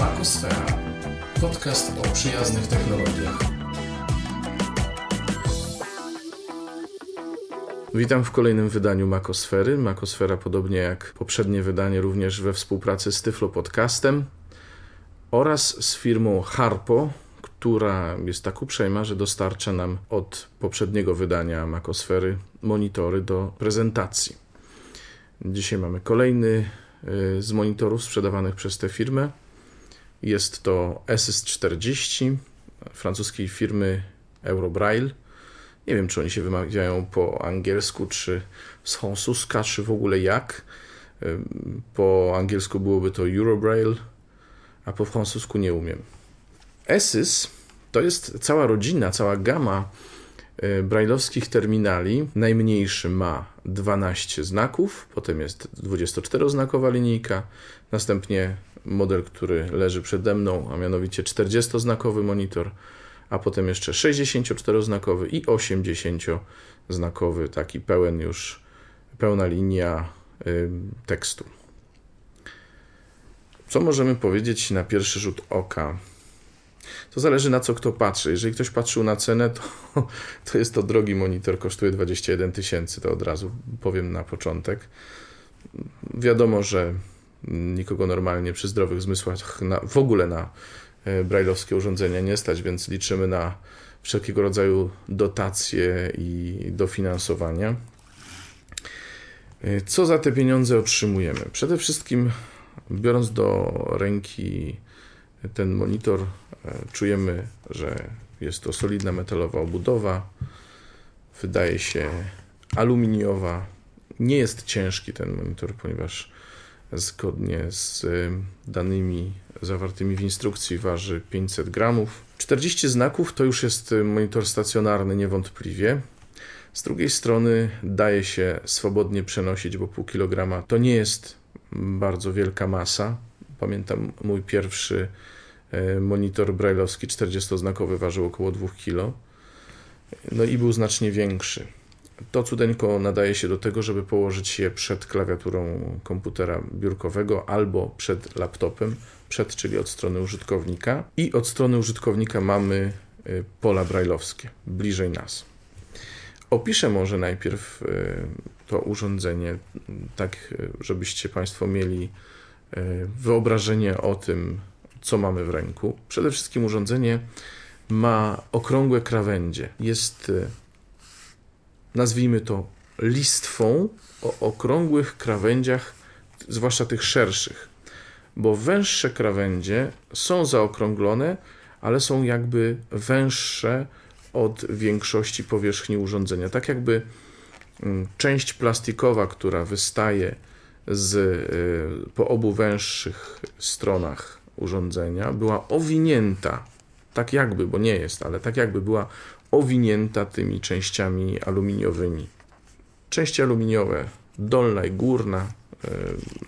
Makosfera. Podcast o przyjaznych technologiach. Witam w kolejnym wydaniu Makosfery. Makosfera, podobnie jak poprzednie wydanie, również we współpracy z Tyflo Podcastem oraz z firmą Harpo, która jest tak uprzejma, że dostarcza nam od poprzedniego wydania Makosfery monitory do prezentacji. Dzisiaj mamy kolejny y, z monitorów sprzedawanych przez tę firmę. Jest to SS40 francuskiej firmy Eurobraille. Nie wiem, czy oni się wymawiają po angielsku, czy z francuska, czy w ogóle jak. Po angielsku byłoby to Eurobraille, a po francusku nie umiem. ESYS to jest cała rodzina, cała gama e, brajlowskich terminali. Najmniejszy ma 12 znaków, potem jest 24-znakowa linijka, następnie model, który leży przede mną, a mianowicie 40-znakowy monitor, a potem jeszcze 64-znakowy i 80-znakowy, taki pełen już, pełna linia tekstu. Co możemy powiedzieć na pierwszy rzut oka? To zależy na co kto patrzy. Jeżeli ktoś patrzył na cenę, to, to jest to drogi monitor, kosztuje 21 tysięcy, to od razu powiem na początek. Wiadomo, że nikogo normalnie przy zdrowych zmysłach na, w ogóle na e, brajlowskie urządzenia nie stać, więc liczymy na wszelkiego rodzaju dotacje i dofinansowania. E, co za te pieniądze otrzymujemy? Przede wszystkim, biorąc do ręki ten monitor, e, czujemy, że jest to solidna metalowa obudowa, wydaje się aluminiowa. Nie jest ciężki ten monitor, ponieważ zgodnie z danymi zawartymi w instrukcji waży 500 gramów. 40 znaków to już jest monitor stacjonarny niewątpliwie. Z drugiej strony daje się swobodnie przenosić, bo pół kilograma to nie jest bardzo wielka masa. Pamiętam mój pierwszy e, monitor brailleowski 40-znakowy ważył około 2 kg. No i był znacznie większy. To cudeńko nadaje się do tego, żeby położyć je przed klawiaturą komputera biurkowego albo przed laptopem, przed, czyli od strony użytkownika. I od strony użytkownika mamy e, pola brailleowskie, bliżej nas. Opiszę może najpierw e, to urządzenie, tak żebyście Państwo mieli wyobrażenie o tym, co mamy w ręku. Przede wszystkim urządzenie ma okrągłe krawędzie. Jest, nazwijmy to, listwą o okrągłych krawędziach, zwłaszcza tych szerszych, bo węższe krawędzie są zaokrąglone, ale są jakby węższe od większości powierzchni urządzenia. Tak jakby mm, część plastikowa, która wystaje z, y, po obu węższych stronach urządzenia była owinięta, tak jakby, bo nie jest, ale tak jakby była owinięta tymi częściami aluminiowymi. Części aluminiowe, dolna i górna,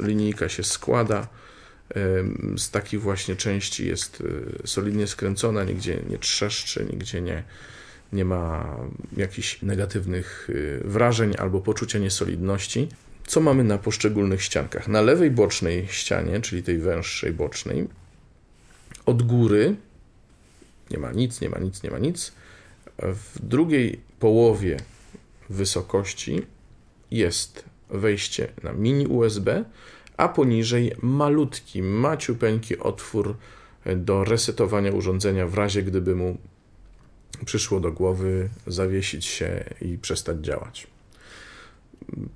y, linijka się składa. Y, z takich właśnie części jest solidnie skręcona, nigdzie nie trzeszczy, nigdzie nie, nie ma jakichś negatywnych wrażeń albo poczucia niesolidności co mamy na poszczególnych ściankach. Na lewej bocznej ścianie, czyli tej węższej bocznej, od góry nie ma nic, nie ma nic, nie ma nic. W drugiej połowie wysokości jest wejście na mini USB, a poniżej malutki, maciupeńki otwór do resetowania urządzenia w razie gdyby mu przyszło do głowy zawiesić się i przestać działać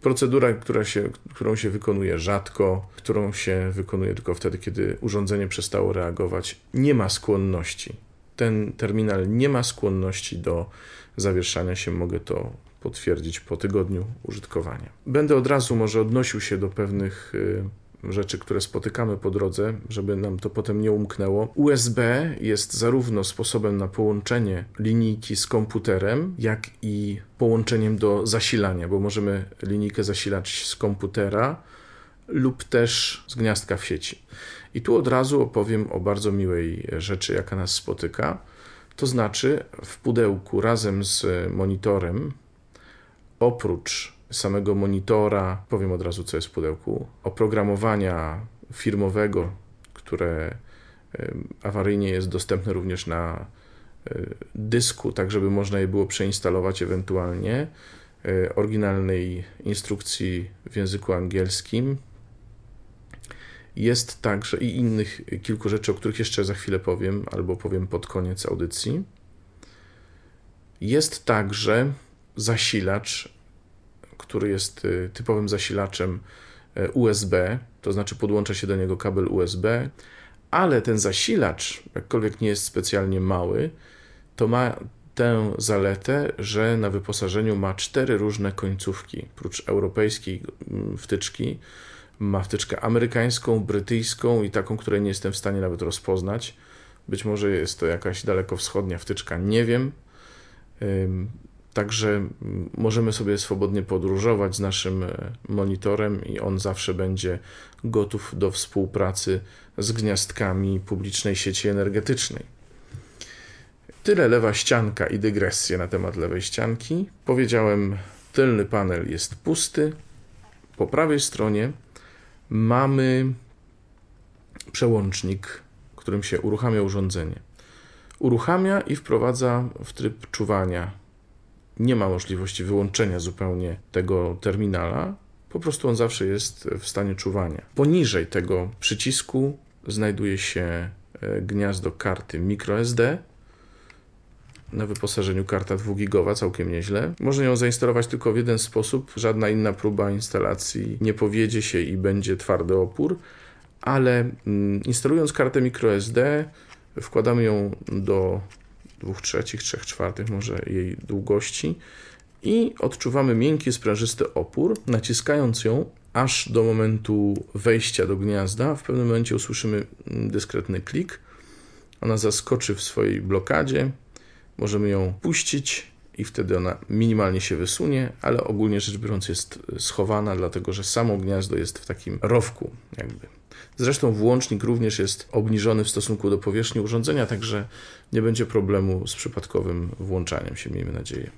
procedura, która się, którą się wykonuje rzadko, którą się wykonuje tylko wtedy, kiedy urządzenie przestało reagować, nie ma skłonności. Ten terminal nie ma skłonności do zawieszania się, mogę to potwierdzić po tygodniu użytkowania. Będę od razu może odnosił się do pewnych y, rzeczy, które spotykamy po drodze, żeby nam to potem nie umknęło. USB jest zarówno sposobem na połączenie linijki z komputerem, jak i połączeniem do zasilania, bo możemy linijkę zasilać z komputera lub też z gniazdka w sieci. I tu od razu opowiem o bardzo miłej rzeczy, jaka nas spotyka. To znaczy, w pudełku razem z monitorem, oprócz samego monitora, powiem od razu, co jest w pudełku, oprogramowania firmowego, które awaryjnie jest dostępne również na dysku, tak żeby można je było przeinstalować ewentualnie. Oryginalnej instrukcji w języku angielskim. Jest także i innych kilku rzeczy, o których jeszcze za chwilę powiem, albo powiem pod koniec audycji. Jest także zasilacz, który jest y, typowym zasilaczem y, USB, to znaczy podłącza się do niego kabel USB, ale ten zasilacz, jakkolwiek nie jest specjalnie mały, to ma tę zaletę, że na wyposażeniu ma cztery różne końcówki. Prócz europejskiej mm, wtyczki, ma wtyczkę amerykańską, brytyjską i taką, której nie jestem w stanie nawet rozpoznać. Być może jest to jakaś dalekowschodnia wtyczka, nie wiem. Także możemy sobie swobodnie podróżować z naszym e, monitorem i on zawsze będzie gotów do współpracy z gniazdkami publicznej sieci energetycznej. Tyle lewa ścianka i dygresje na temat lewej ścianki. Powiedziałem, tylny panel jest pusty. Po prawej stronie mamy przełącznik, którym się uruchamia urządzenie. Uruchamia i wprowadza w tryb czuwania nie ma możliwości wyłączenia zupełnie tego terminala, po prostu on zawsze jest w stanie czuwania. Poniżej tego przycisku znajduje się e, gniazdo karty microSD. Na wyposażeniu karta 2 gigowa, całkiem nieźle. Można ją zainstalować tylko w jeden sposób. Żadna inna próba instalacji nie powiedzie się i będzie twardy opór, ale mm, instalując kartę microSD, wkładamy ją do 2 trzecich, 3 czwartych może jej długości i odczuwamy miękki, sprężysty opór. Naciskając ją aż do momentu wejścia do gniazda, w pewnym momencie usłyszymy dyskretny klik. Ona zaskoczy w swojej blokadzie. Możemy ją puścić i wtedy ona minimalnie się wysunie, ale ogólnie rzecz biorąc jest schowana, dlatego że samo gniazdo jest w takim rowku jakby. Zresztą włącznik również jest obniżony w stosunku do powierzchni urządzenia, także nie będzie problemu z przypadkowym włączaniem się, miejmy nadzieję.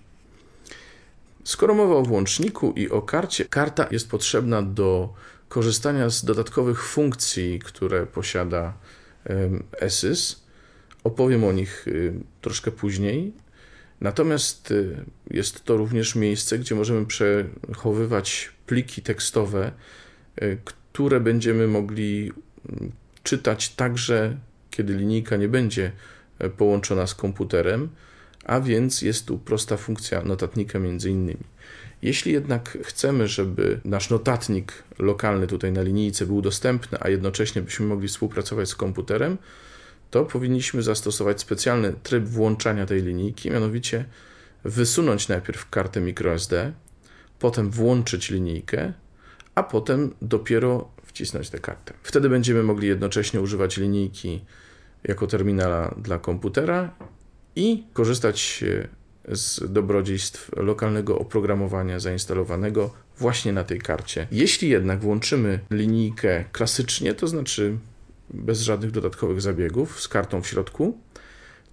Skoro mowa o włączniku i o karcie, karta jest potrzebna do korzystania z dodatkowych funkcji, które posiada ESYS. Opowiem o nich y, troszkę później. Natomiast y, jest to również miejsce, gdzie możemy przechowywać pliki tekstowe, y, które będziemy mogli mm, czytać także, kiedy linijka nie będzie e, połączona z komputerem, a więc jest tu prosta funkcja notatnika między innymi. Jeśli jednak chcemy, żeby nasz notatnik lokalny tutaj na linijce był dostępny, a jednocześnie byśmy mogli współpracować z komputerem, to powinniśmy zastosować specjalny tryb włączania tej linijki, mianowicie wysunąć najpierw kartę microSD, potem włączyć linijkę, a potem dopiero wcisnąć tę kartę. Wtedy będziemy mogli jednocześnie używać linijki jako terminala dla komputera i korzystać z dobrodziejstw lokalnego oprogramowania zainstalowanego właśnie na tej karcie. Jeśli jednak włączymy linijkę klasycznie, to znaczy bez żadnych dodatkowych zabiegów, z kartą w środku,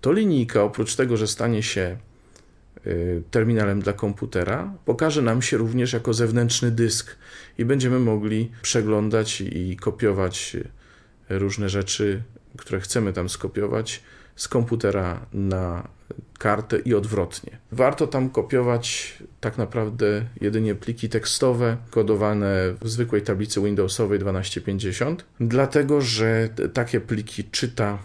to linijka oprócz tego, że stanie się y, terminalem dla komputera, pokaże nam się również jako zewnętrzny dysk i będziemy mogli przeglądać i kopiować różne rzeczy, które chcemy tam skopiować z komputera na kartę i odwrotnie. Warto tam kopiować tak naprawdę jedynie pliki tekstowe kodowane w zwykłej tablicy Windowsowej 1250, dlatego że takie pliki czyta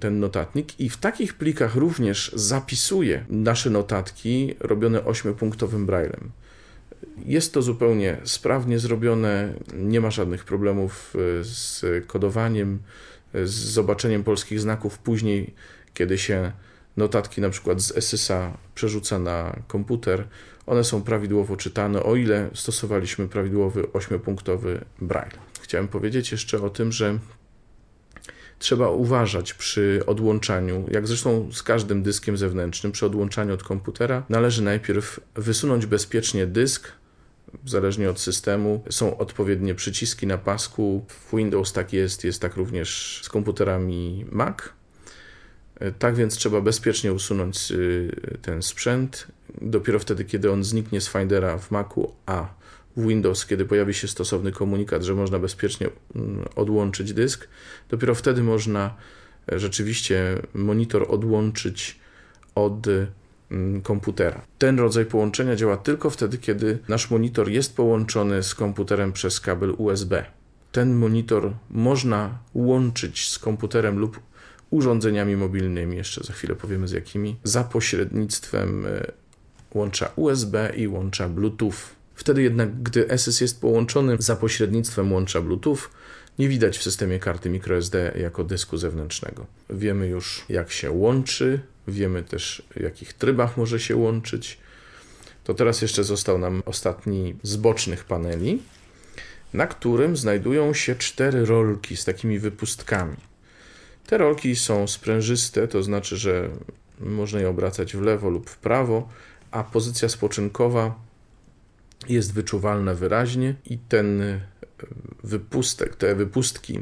ten notatnik i w takich plikach również zapisuje nasze notatki robione 8-punktowym braillem. Jest to zupełnie sprawnie zrobione, nie ma żadnych problemów z kodowaniem, z zobaczeniem polskich znaków później, kiedy się notatki na przykład z SSA przerzuca na komputer, one są prawidłowo czytane, o ile stosowaliśmy prawidłowy ośmiopunktowy braille. Chciałem powiedzieć jeszcze o tym, że trzeba uważać przy odłączaniu, jak zresztą z każdym dyskiem zewnętrznym, przy odłączaniu od komputera należy najpierw wysunąć bezpiecznie dysk, zależnie od systemu. Są odpowiednie przyciski na pasku. W Windows tak jest, jest tak również z komputerami Mac. Tak więc trzeba bezpiecznie usunąć y, ten sprzęt. Dopiero wtedy, kiedy on zniknie z Findera w Macu, a w Windows, kiedy pojawi się stosowny komunikat, że można bezpiecznie mm, odłączyć dysk, dopiero wtedy można rzeczywiście monitor odłączyć od mm, komputera. Ten rodzaj połączenia działa tylko wtedy, kiedy nasz monitor jest połączony z komputerem przez kabel USB. Ten monitor można łączyć z komputerem lub urządzeniami mobilnymi, jeszcze za chwilę powiemy z jakimi, za pośrednictwem e, łącza USB i łącza Bluetooth. Wtedy jednak, gdy SS jest połączony za pośrednictwem łącza Bluetooth, nie widać w systemie karty microSD jako dysku zewnętrznego. Wiemy już, jak się łączy, wiemy też, w jakich trybach może się łączyć. To teraz jeszcze został nam ostatni z bocznych paneli, na którym znajdują się cztery rolki z takimi wypustkami. Te rolki są sprężyste, to znaczy, że można je obracać w lewo lub w prawo, a pozycja spoczynkowa jest wyczuwalna wyraźnie i ten wypustek, te wypustki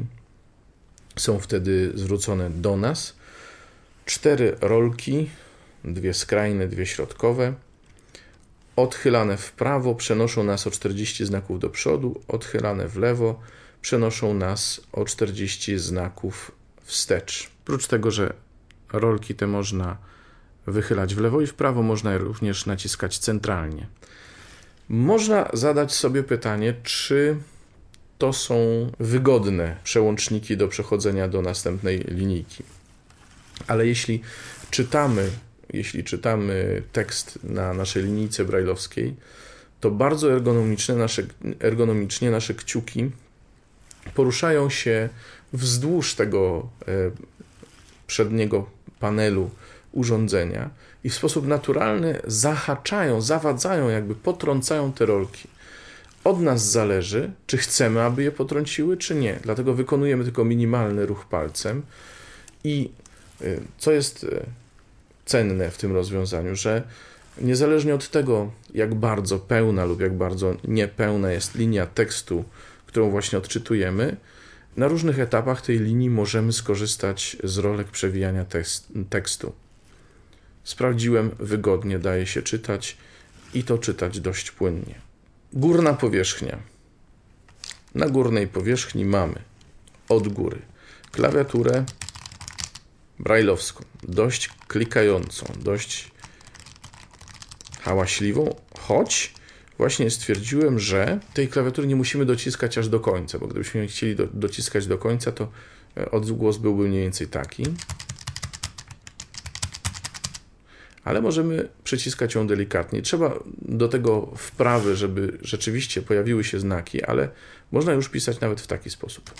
są wtedy zwrócone do nas. Cztery rolki, dwie skrajne, dwie środkowe, odchylane w prawo przenoszą nas o 40 znaków do przodu, odchylane w lewo przenoszą nas o 40 znaków wstecz. Oprócz tego, że rolki te można wychylać w lewo i w prawo, można je również naciskać centralnie. Można zadać sobie pytanie, czy to są wygodne przełączniki do przechodzenia do następnej linijki. Ale jeśli czytamy, jeśli czytamy tekst na naszej linijce brajlowskiej, to bardzo ergonomiczne nasze, ergonomicznie nasze kciuki poruszają się wzdłuż tego e, przedniego panelu urządzenia i w sposób naturalny zahaczają, zawadzają, jakby potrącają te rolki. Od nas zależy, czy chcemy, aby je potrąciły, czy nie. Dlatego wykonujemy tylko minimalny ruch palcem. I y, co jest y, cenne w tym rozwiązaniu, że niezależnie od tego, jak bardzo pełna lub jak bardzo niepełna jest linia tekstu, którą właśnie odczytujemy, na różnych etapach tej linii możemy skorzystać z rolek przewijania tekstu. Sprawdziłem, wygodnie daje się czytać i to czytać dość płynnie. Górna powierzchnia. Na górnej powierzchni mamy od góry klawiaturę brajlowską, dość klikającą, dość hałaśliwą, choć właśnie stwierdziłem, że tej klawiatury nie musimy dociskać aż do końca, bo gdybyśmy chcieli do, dociskać do końca, to e, odgłos byłby mniej więcej taki ale możemy przyciskać ją delikatnie. Trzeba do tego wprawy, żeby rzeczywiście pojawiły się znaki, ale można już pisać nawet w taki sposób.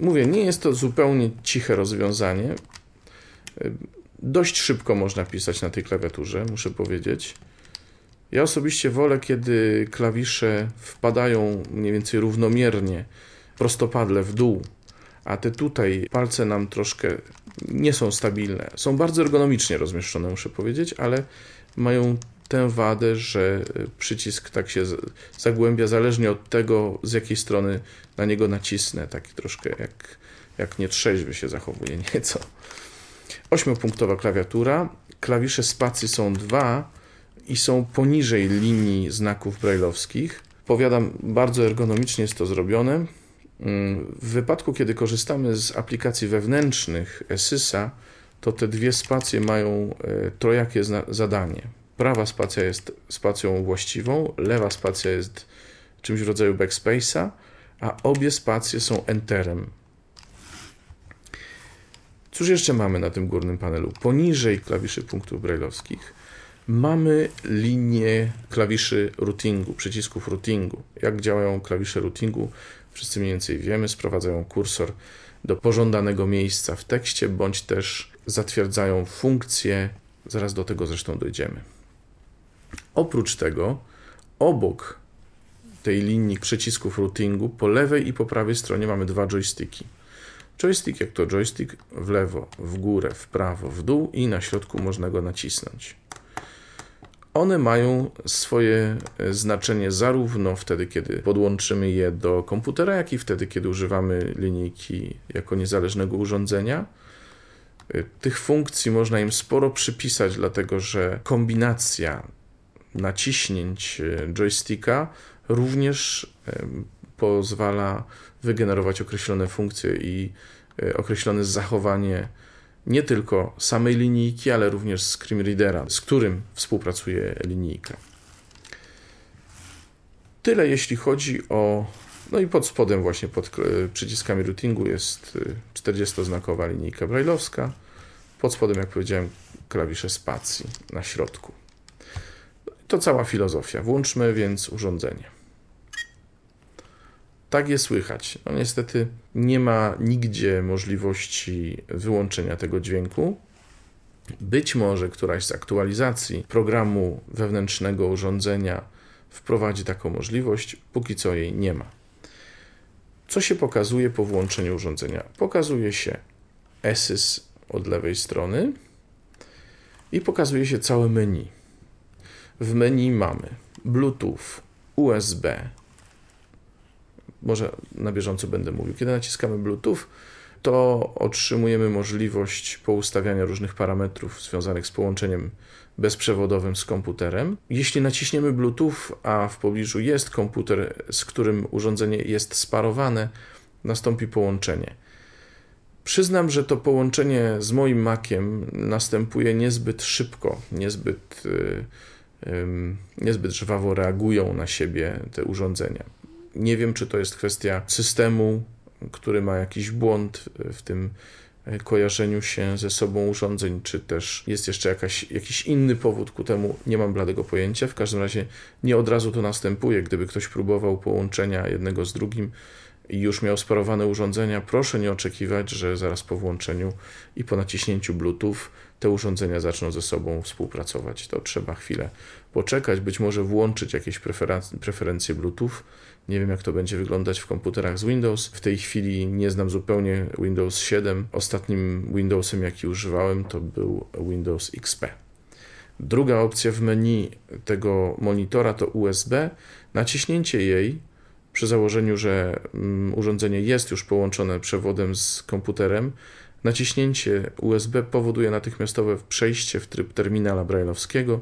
Mówię, nie jest to zupełnie ciche rozwiązanie. Dość szybko można pisać na tej klawiaturze, muszę powiedzieć. Ja osobiście wolę, kiedy klawisze wpadają mniej więcej równomiernie prostopadle w dół, a te tutaj palce nam troszkę nie są stabilne. Są bardzo ergonomicznie rozmieszczone, muszę powiedzieć, ale mają tę wadę, że przycisk tak się zagłębia zależnie od tego, z jakiej strony na niego nacisnę. Taki troszkę jak, jak nietrzeźwy się zachowuje nieco. Ośmiopunktowa klawiatura. Klawisze spacji są dwa i są poniżej linii znaków brajlowskich. Powiadam, bardzo ergonomicznie jest to zrobione. W wypadku, kiedy korzystamy z aplikacji wewnętrznych ESYSA, to te dwie spacje mają e, trojakie zadanie. Prawa spacja jest spacją właściwą, lewa spacja jest czymś w rodzaju backspace'a, a obie spacje są enterem. Cóż jeszcze mamy na tym górnym panelu? Poniżej klawiszy punktów brajlowskich mamy linię klawiszy routingu, przycisków routingu. Jak działają klawisze routingu? wszyscy mniej więcej wiemy, sprowadzają kursor do pożądanego miejsca w tekście, bądź też zatwierdzają funkcję, zaraz do tego zresztą dojdziemy. Oprócz tego, obok tej linii przycisków routingu, po lewej i po prawej stronie mamy dwa joysticki. Joystick jak to joystick w lewo, w górę, w prawo, w dół i na środku można go nacisnąć. One mają swoje e, znaczenie zarówno wtedy, kiedy podłączymy je do komputera, jak i wtedy, kiedy używamy linijki jako niezależnego urządzenia. E, tych funkcji można im sporo przypisać, dlatego że kombinacja naciśnięć joysticka również pozwala wygenerować określone funkcje i określone zachowanie nie tylko samej linijki, ale również Screen Readera, z którym współpracuje linijka. Tyle jeśli chodzi o. No i pod spodem, właśnie pod przyciskami routingu, jest 40-znakowa y, linijka brajlowska. Pod spodem, jak powiedziałem, klawisze spacji na środku. To cała filozofia. Włączmy więc urządzenie. Tak je słychać. No niestety nie ma nigdzie możliwości wyłączenia tego dźwięku. Być może któraś z aktualizacji programu wewnętrznego urządzenia wprowadzi taką możliwość, póki co jej nie ma. Co się pokazuje po włączeniu urządzenia? Pokazuje się ESYS od lewej strony i pokazuje się całe menu. W menu mamy Bluetooth, USB, może na bieżąco będę mówił. Kiedy naciskamy Bluetooth, to otrzymujemy możliwość poustawiania różnych parametrów związanych z połączeniem bezprzewodowym z komputerem. Jeśli naciśniemy Bluetooth, a w pobliżu jest komputer, z którym urządzenie jest sparowane, nastąpi połączenie. Przyznam, że to połączenie z moim Maciem następuje niezbyt szybko, niezbyt, yy, niezbyt żwawo reagują na siebie te urządzenia. Nie wiem, czy to jest kwestia systemu, który ma jakiś błąd w tym kojarzeniu się ze sobą urządzeń, czy też jest jeszcze jakaś, jakiś inny powód ku temu, nie mam bladego pojęcia. W każdym razie nie od razu to następuje. Gdyby ktoś próbował połączenia jednego z drugim i już miał sparowane urządzenia, proszę nie oczekiwać, że zaraz po włączeniu i po naciśnięciu Bluetooth te urządzenia zaczną ze sobą współpracować. To trzeba chwilę poczekać, być może włączyć jakieś preferencje Bluetooth nie wiem, jak to będzie wyglądać w komputerach z Windows. W tej chwili nie znam zupełnie Windows 7. Ostatnim Windowsem, jaki używałem, to był Windows XP. Druga opcja w menu tego monitora to USB. Naciśnięcie jej przy założeniu, że mm, urządzenie jest już połączone przewodem z komputerem, naciśnięcie USB powoduje natychmiastowe przejście w tryb terminala brailleowskiego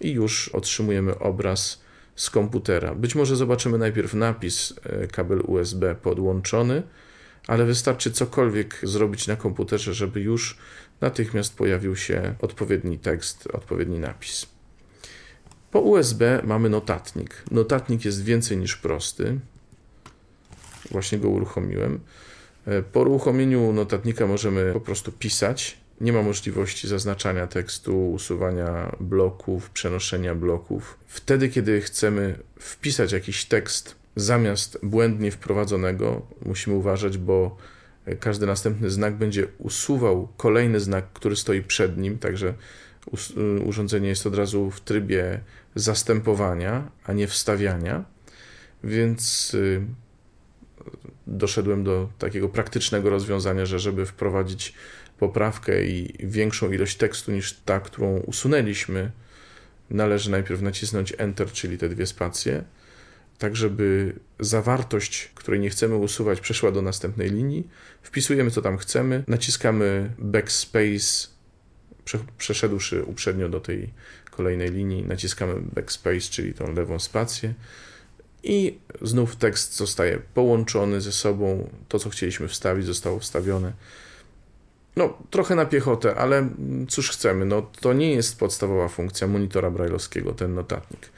i już otrzymujemy obraz z komputera. Być może zobaczymy najpierw napis e, kabel USB podłączony, ale wystarczy cokolwiek zrobić na komputerze, żeby już natychmiast pojawił się odpowiedni tekst, odpowiedni napis. Po USB mamy notatnik. Notatnik jest więcej niż prosty. Właśnie go uruchomiłem. E, po uruchomieniu notatnika możemy po prostu pisać nie ma możliwości zaznaczania tekstu, usuwania bloków, przenoszenia bloków. Wtedy, kiedy chcemy wpisać jakiś tekst zamiast błędnie wprowadzonego, musimy uważać, bo każdy następny znak będzie usuwał kolejny znak, który stoi przed nim, także urządzenie jest od razu w trybie zastępowania, a nie wstawiania. Więc y, doszedłem do takiego praktycznego rozwiązania, że żeby wprowadzić poprawkę i większą ilość tekstu niż ta, którą usunęliśmy, należy najpierw nacisnąć Enter, czyli te dwie spacje, tak żeby zawartość, której nie chcemy usuwać, przeszła do następnej linii. Wpisujemy, co tam chcemy, naciskamy Backspace, przeszedłszy uprzednio do tej kolejnej linii, naciskamy Backspace, czyli tą lewą spację i znów tekst zostaje połączony ze sobą. To, co chcieliśmy wstawić, zostało wstawione. No, trochę na piechotę, ale cóż chcemy, no to nie jest podstawowa funkcja monitora brajlowskiego, ten notatnik.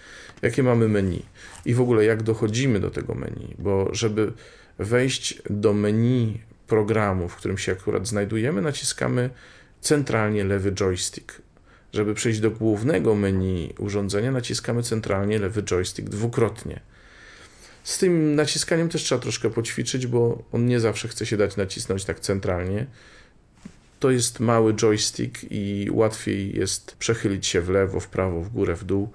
Jakie mamy menu i w ogóle jak dochodzimy do tego menu, bo żeby wejść do menu programu, w którym się akurat znajdujemy, naciskamy centralnie lewy joystick. Żeby przejść do głównego menu urządzenia, naciskamy centralnie lewy joystick dwukrotnie. Z tym naciskaniem też trzeba troszkę poćwiczyć, bo on nie zawsze chce się dać nacisnąć tak centralnie to jest mały joystick i łatwiej jest przechylić się w lewo, w prawo, w górę, w dół.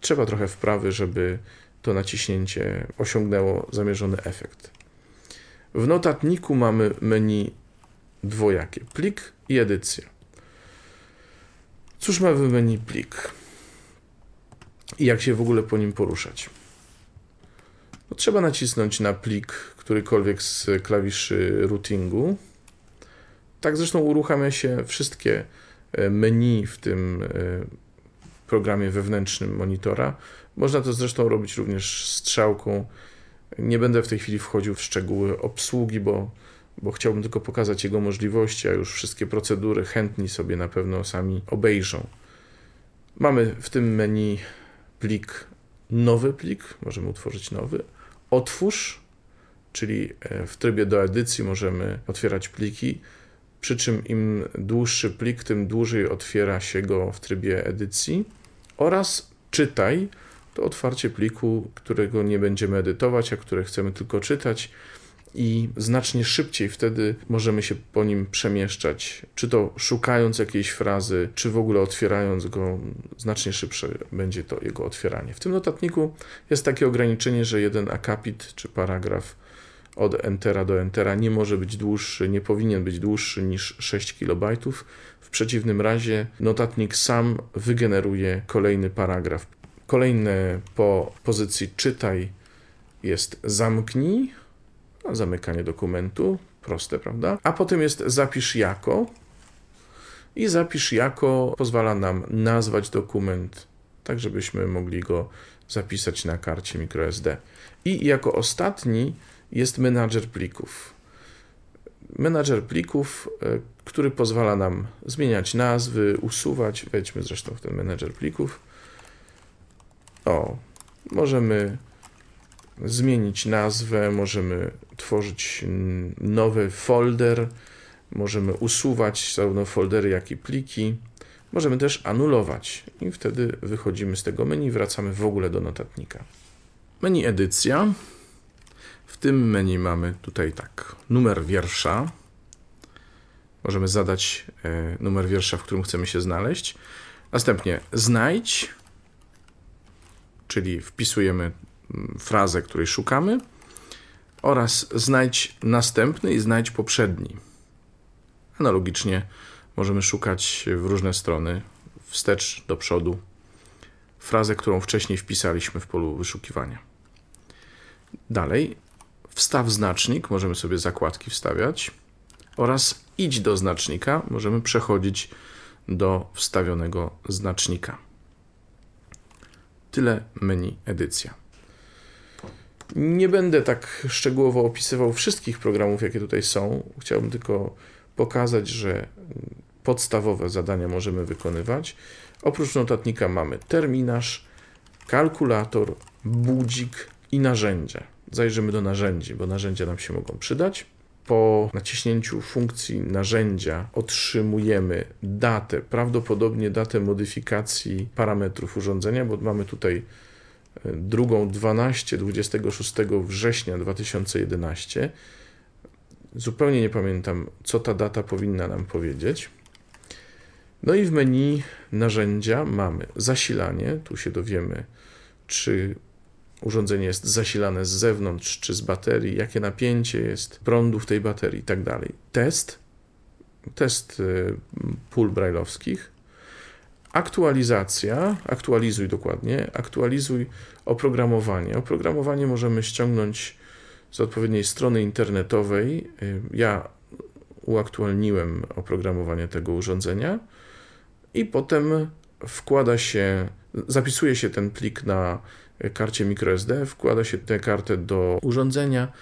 Trzeba trochę wprawy, żeby to naciśnięcie osiągnęło zamierzony efekt. W notatniku mamy menu dwojakie: plik i edycja. Cóż ma w menu plik? I jak się w ogóle po nim poruszać? No, trzeba nacisnąć na plik którykolwiek z klawiszy routingu tak zresztą uruchamia się wszystkie e, menu w tym e, programie wewnętrznym monitora. Można to zresztą robić również strzałką. Nie będę w tej chwili wchodził w szczegóły obsługi, bo, bo chciałbym tylko pokazać jego możliwości, a już wszystkie procedury chętni sobie na pewno sami obejrzą. Mamy w tym menu plik, nowy plik, możemy utworzyć nowy. Otwórz, czyli e, w trybie do edycji możemy otwierać pliki, przy czym im dłuższy plik, tym dłużej otwiera się go w trybie edycji. Oraz czytaj, to otwarcie pliku, którego nie będziemy edytować, a które chcemy tylko czytać i znacznie szybciej wtedy możemy się po nim przemieszczać, czy to szukając jakiejś frazy, czy w ogóle otwierając go, znacznie szybsze będzie to jego otwieranie. W tym notatniku jest takie ograniczenie, że jeden akapit czy paragraf od entera do entera nie może być dłuższy, nie powinien być dłuższy niż 6 KB. W przeciwnym razie notatnik sam wygeneruje kolejny paragraf. Kolejne po pozycji czytaj jest zamknij, zamykanie dokumentu, proste, prawda? A potem jest zapisz jako i zapisz jako pozwala nam nazwać dokument, tak żebyśmy mogli go zapisać na karcie microSD. I jako ostatni jest menadżer plików. Menadżer plików, e, który pozwala nam zmieniać nazwy, usuwać. Wejdźmy zresztą w ten menadżer plików. O, możemy zmienić nazwę, możemy tworzyć nowy folder, możemy usuwać zarówno foldery, jak i pliki. Możemy też anulować i wtedy wychodzimy z tego menu i wracamy w ogóle do notatnika. Menu edycja. W tym menu mamy tutaj tak, numer wiersza. Możemy zadać e, numer wiersza, w którym chcemy się znaleźć. Następnie znajdź, czyli wpisujemy frazę, której szukamy, oraz znajdź następny i znajdź poprzedni. Analogicznie możemy szukać w różne strony, wstecz, do przodu, frazę, którą wcześniej wpisaliśmy w polu wyszukiwania. Dalej, wstaw znacznik, możemy sobie zakładki wstawiać, oraz idź do znacznika, możemy przechodzić do wstawionego znacznika. Tyle menu edycja. Nie będę tak szczegółowo opisywał wszystkich programów, jakie tutaj są. Chciałbym tylko pokazać, że podstawowe zadania możemy wykonywać. Oprócz notatnika mamy terminarz, kalkulator, budzik i narzędzia. Zajrzymy do narzędzi, bo narzędzia nam się mogą przydać. Po naciśnięciu funkcji narzędzia otrzymujemy datę, prawdopodobnie datę modyfikacji parametrów urządzenia, bo mamy tutaj drugą 12 26 września 2011. Zupełnie nie pamiętam, co ta data powinna nam powiedzieć. No i w menu narzędzia mamy zasilanie. Tu się dowiemy, czy urządzenie jest zasilane z zewnątrz, czy z baterii, jakie napięcie jest prądu w tej baterii i tak dalej. Test, test y, pól brajlowskich, Aktualizacja, aktualizuj dokładnie, aktualizuj oprogramowanie. Oprogramowanie możemy ściągnąć z odpowiedniej strony internetowej. Ja uaktualniłem oprogramowanie tego urządzenia i potem wkłada się, zapisuje się ten plik na karcie microSD, wkłada się tę kartę do urządzenia,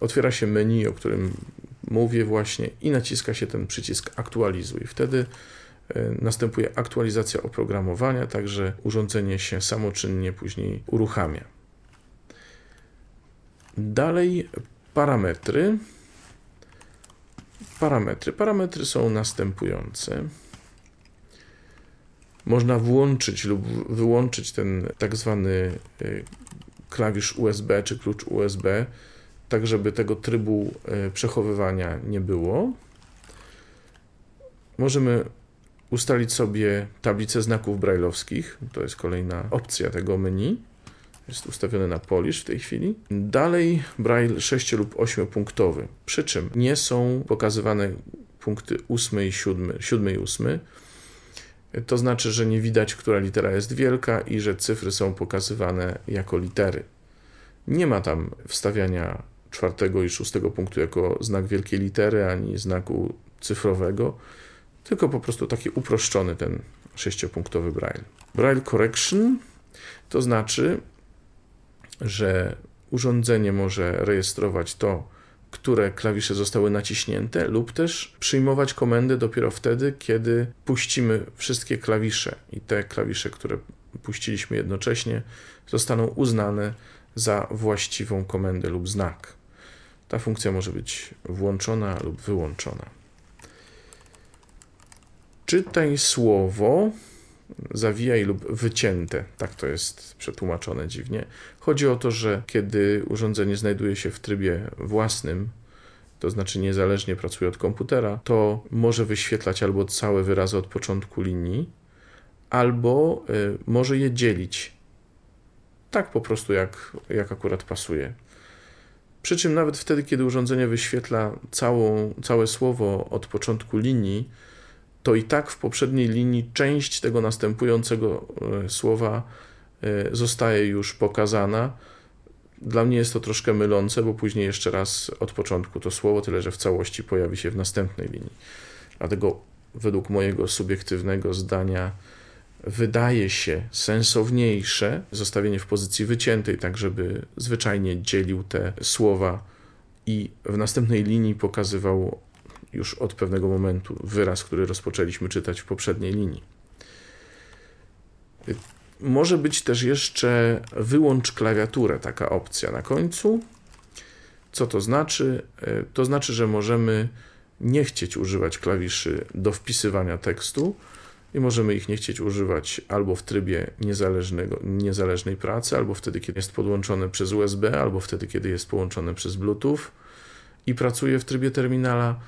otwiera się menu, o którym mówię właśnie i naciska się ten przycisk aktualizuj. Wtedy następuje aktualizacja oprogramowania, także urządzenie się samoczynnie później uruchamia. Dalej parametry. Parametry. Parametry są następujące. Można włączyć lub wyłączyć ten tak zwany e, klawisz USB czy klucz USB, tak żeby tego trybu e, przechowywania nie było. Możemy ustalić sobie tablicę znaków brajlowskich. To jest kolejna opcja tego menu. Jest ustawione na Polish w tej chwili. Dalej Braille 6 lub 8 punktowy. Przy czym nie są pokazywane punkty 8 i 7, 7 i 8. To znaczy, że nie widać, która litera jest wielka i że cyfry są pokazywane jako litery. Nie ma tam wstawiania czwartego i szóstego punktu jako znak wielkiej litery ani znaku cyfrowego tylko po prostu taki uproszczony ten sześciopunktowy braille. Braille correction to znaczy, że urządzenie może rejestrować to, które klawisze zostały naciśnięte, lub też przyjmować komendę dopiero wtedy, kiedy puścimy wszystkie klawisze i te klawisze, które puściliśmy jednocześnie, zostaną uznane za właściwą komendę lub znak. Ta funkcja może być włączona lub wyłączona. Czytaj słowo, zawijaj lub wycięte. Tak to jest przetłumaczone dziwnie. Chodzi o to, że kiedy urządzenie znajduje się w trybie własnym, to znaczy niezależnie pracuje od komputera, to może wyświetlać albo całe wyrazy od początku linii, albo y, może je dzielić. Tak po prostu, jak, jak akurat pasuje. Przy czym nawet wtedy, kiedy urządzenie wyświetla całą, całe słowo od początku linii, to i tak w poprzedniej linii część tego następującego e, słowa e, zostaje już pokazana. Dla mnie jest to troszkę mylące, bo później jeszcze raz od początku to słowo, tyle że w całości pojawi się w następnej linii. Dlatego według mojego subiektywnego zdania wydaje się sensowniejsze zostawienie w pozycji wyciętej, tak żeby zwyczajnie dzielił te słowa i w następnej linii pokazywał już od pewnego momentu wyraz, który rozpoczęliśmy czytać w poprzedniej linii. Może być też jeszcze wyłącz klawiaturę, taka opcja na końcu. Co to znaczy? To znaczy, że możemy nie chcieć używać klawiszy do wpisywania tekstu i możemy ich nie chcieć używać albo w trybie niezależnego, niezależnej pracy, albo wtedy, kiedy jest podłączone przez USB, albo wtedy, kiedy jest połączone przez Bluetooth i pracuje w trybie terminala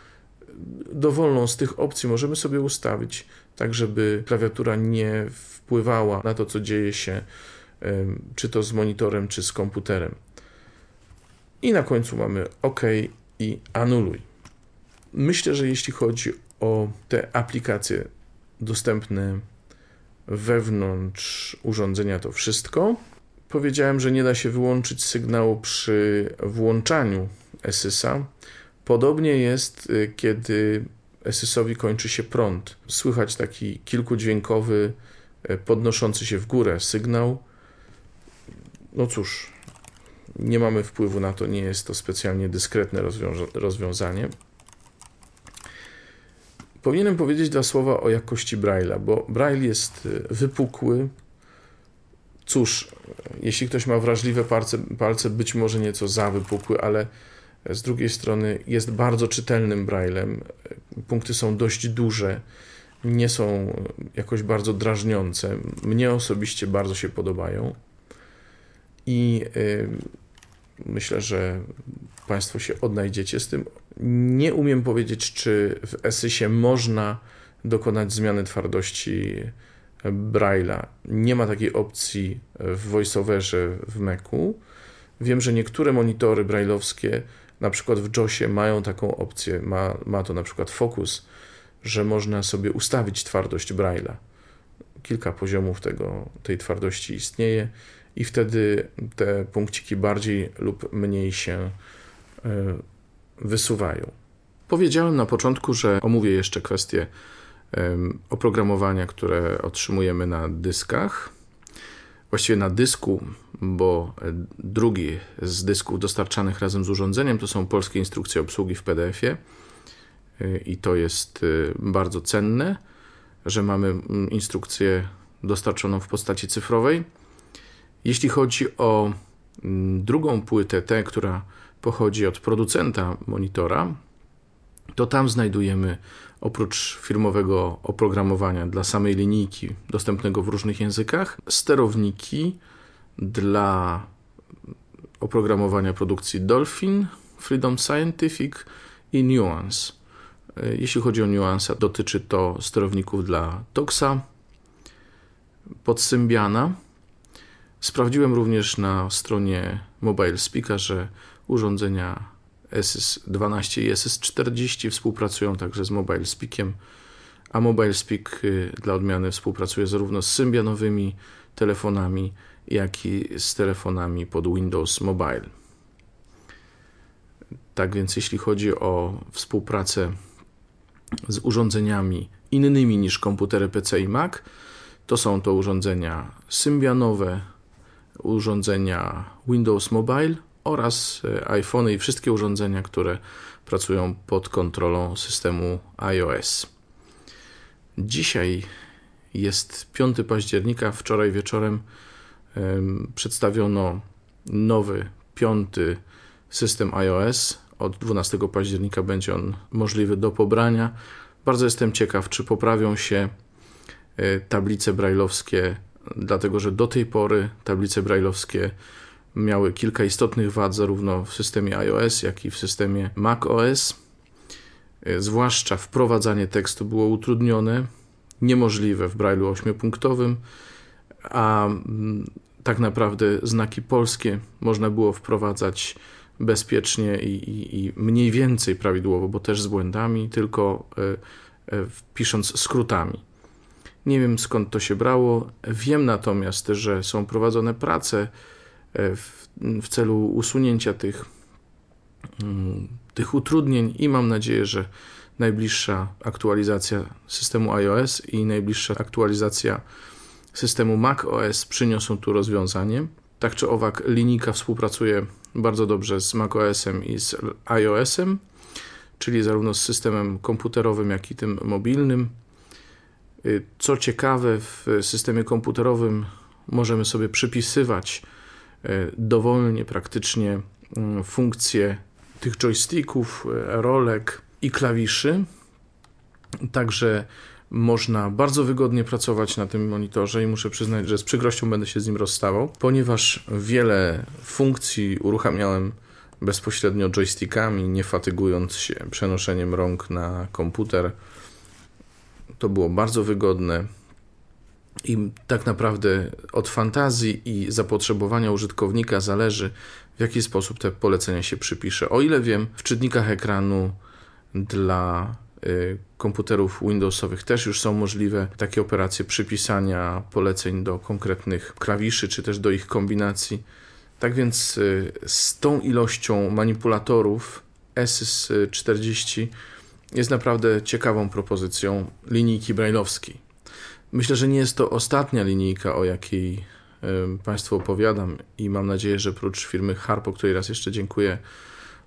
dowolną z tych opcji możemy sobie ustawić, tak żeby klawiatura nie wpływała na to, co dzieje się, czy to z monitorem, czy z komputerem. I na końcu mamy OK i anuluj. Myślę, że jeśli chodzi o te aplikacje dostępne wewnątrz urządzenia, to wszystko. Powiedziałem, że nie da się wyłączyć sygnału przy włączaniu SSA. Podobnie jest, y, kiedy SSowi kończy się prąd. Słychać taki kilkudźwiękowy, y, podnoszący się w górę sygnał. No cóż, nie mamy wpływu na to, nie jest to specjalnie dyskretne rozwiązanie. Powinienem powiedzieć dwa słowa o jakości Braille'a, bo Braille jest y, wypukły. Cóż, jeśli ktoś ma wrażliwe palce, palce być może nieco za wypukły, ale z drugiej strony jest bardzo czytelnym braillem. Punkty są dość duże, nie są jakoś bardzo drażniące. Mnie osobiście bardzo się podobają. I y, myślę, że Państwo się odnajdziecie z tym. Nie umiem powiedzieć, czy w Esysie można dokonać zmiany twardości Braille'a. Nie ma takiej opcji w VoiceOverze w Macu. Wiem, że niektóre monitory brailleowskie na przykład w JOSie mają taką opcję, ma, ma to na przykład Focus, że można sobie ustawić twardość Braille'a. Kilka poziomów tego, tej twardości istnieje i wtedy te punkciki bardziej lub mniej się e, wysuwają. Powiedziałem na początku, że omówię jeszcze kwestię oprogramowania, które otrzymujemy na dyskach właściwie na dysku, bo drugi z dysków dostarczanych razem z urządzeniem to są polskie instrukcje obsługi w PDF-ie i to jest y, bardzo cenne, że mamy mm, instrukcję dostarczoną w postaci cyfrowej. Jeśli chodzi o mm, drugą płytę, tę, która pochodzi od producenta monitora, to tam znajdujemy oprócz firmowego oprogramowania dla samej linijki dostępnego w różnych językach, sterowniki dla oprogramowania produkcji Dolphin, Freedom Scientific i Nuance. Jeśli chodzi o Nuance, dotyczy to sterowników dla Toxa, pod Symbiana. Sprawdziłem również na stronie Mobile Speaka, że urządzenia SS12 i SS40 współpracują także z Mobile Speakiem, a Mobile Speak y, dla odmiany współpracuje zarówno z Symbianowymi telefonami, jak i z telefonami pod Windows Mobile. Tak więc jeśli chodzi o współpracę z urządzeniami innymi niż komputery PC i Mac. To są to urządzenia Symbianowe, urządzenia Windows Mobile oraz e, iPhone i wszystkie urządzenia, które pracują pod kontrolą systemu iOS. Dzisiaj jest 5 października. Wczoraj wieczorem przedstawiono nowy, piąty system iOS. Od 12 października będzie on możliwy do pobrania. Bardzo jestem ciekaw, czy poprawią się e, tablice brajlowskie, dlatego że do tej pory tablice brajlowskie miały kilka istotnych wad, zarówno w systemie iOS, jak i w systemie macOS. E, zwłaszcza wprowadzanie tekstu było utrudnione, niemożliwe w Braille'u 8-punktowym, a mm, tak naprawdę znaki polskie można było wprowadzać bezpiecznie i, i, i mniej więcej prawidłowo, bo też z błędami, tylko e, e, pisząc skrótami. Nie wiem skąd to się brało. Wiem natomiast, że są prowadzone prace e, w, w celu usunięcia tych, mm, tych utrudnień i mam nadzieję, że najbliższa aktualizacja systemu iOS i najbliższa aktualizacja systemu macOS przyniosą tu rozwiązanie. Tak czy owak, linijka współpracuje bardzo dobrze z macOSem i z iOSem, czyli zarówno z systemem komputerowym, jak i tym mobilnym. Y, co ciekawe, w systemie komputerowym możemy sobie przypisywać y, dowolnie praktycznie y, funkcje tych joysticków, rolek i klawiszy. Także można bardzo wygodnie pracować na tym monitorze i muszę przyznać, że z przykrością będę się z nim rozstawał, ponieważ wiele funkcji uruchamiałem bezpośrednio joystickami, nie fatygując się przenoszeniem rąk na komputer. To było bardzo wygodne. I tak naprawdę od fantazji i zapotrzebowania użytkownika zależy, w jaki sposób te polecenia się przypisze. O ile wiem, w czytnikach ekranu dla komputerów Windowsowych też już są możliwe takie operacje przypisania poleceń do konkretnych klawiszy, czy też do ich kombinacji. Tak więc y, z tą ilością manipulatorów SYS 40 jest naprawdę ciekawą propozycją linijki brailleowskiej. Myślę, że nie jest to ostatnia linijka, o jakiej y, Państwu opowiadam i mam nadzieję, że prócz firmy Harpo, której raz jeszcze dziękuję,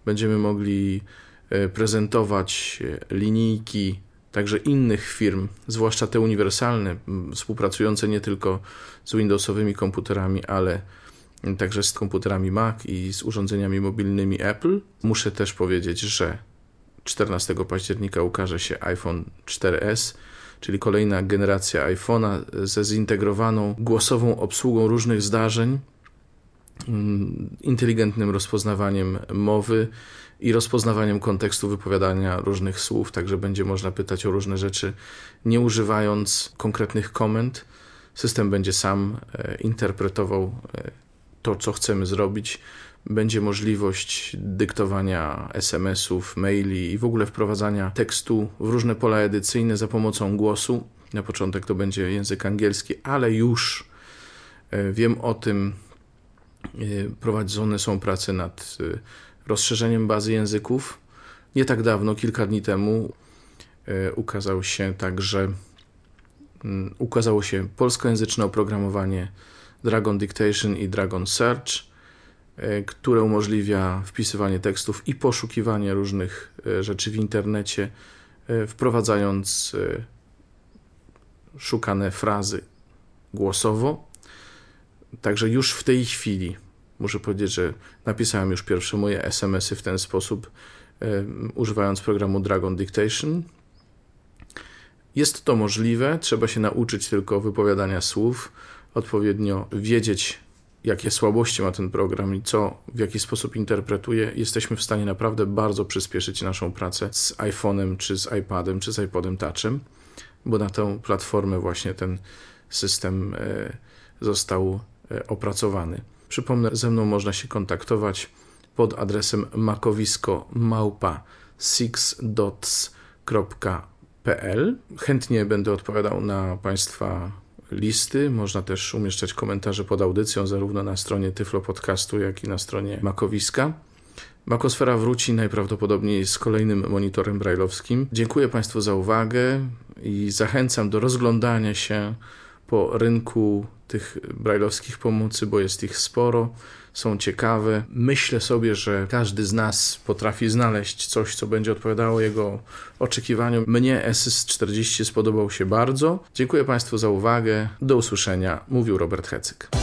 będziemy mogli prezentować e, linijki także innych firm, zwłaszcza te uniwersalne, współpracujące nie tylko z Windowsowymi komputerami, ale także z komputerami Mac i z urządzeniami mobilnymi Apple. Muszę też powiedzieć, że 14 października ukaże się iPhone 4S, czyli kolejna generacja iPhone'a ze zintegrowaną głosową obsługą różnych zdarzeń, inteligentnym rozpoznawaniem mowy i rozpoznawaniem kontekstu wypowiadania różnych słów, także będzie można pytać o różne rzeczy, nie używając konkretnych komend. System będzie sam e, interpretował e, to, co chcemy zrobić. Będzie możliwość dyktowania SMS-ów, maili i w ogóle wprowadzania tekstu w różne pola edycyjne za pomocą głosu. Na początek to będzie język angielski, ale już e, wiem o tym, prowadzone są prace nad rozszerzeniem bazy języków. Nie tak dawno, kilka dni temu, e, ukazał się także mm, ukazało się polskojęzyczne oprogramowanie Dragon Dictation i Dragon Search, e, które umożliwia wpisywanie tekstów i poszukiwanie różnych e, rzeczy w internecie, wprowadzając szukane frazy głosowo. Także już w tej chwili Muszę powiedzieć, że napisałem już pierwsze moje SMS-y w ten sposób, używając programu Dragon Dictation. Jest to możliwe, trzeba się nauczyć tylko wypowiadania słów, odpowiednio wiedzieć, jakie słabości ma ten program i co, w jaki sposób interpretuje. Jesteśmy w stanie naprawdę bardzo przyspieszyć naszą pracę z iPhone'em, czy z iPadem, czy z iPodem Touchem, bo na tę platformę właśnie ten system e, został e, opracowany. Przypomnę, ze mną można się kontaktować pod adresem makowisko małpa sixdots.pl. Chętnie będę odpowiadał na Państwa listy. Można też umieszczać komentarze pod audycją, zarówno na stronie Tyflo Podcastu, jak i na stronie Makowiska. Makosfera wróci najprawdopodobniej z kolejnym monitorem brajlowskim. Dziękuję Państwu za uwagę i zachęcam do rozglądania się po rynku tych brajlowskich pomocy, bo jest ich sporo, są ciekawe. Myślę sobie, że każdy z nas potrafi znaleźć coś, co będzie odpowiadało jego oczekiwaniom. Mnie SS40 spodobał się bardzo. Dziękuję Państwu za uwagę. Do usłyszenia. Mówił Robert Hecyk.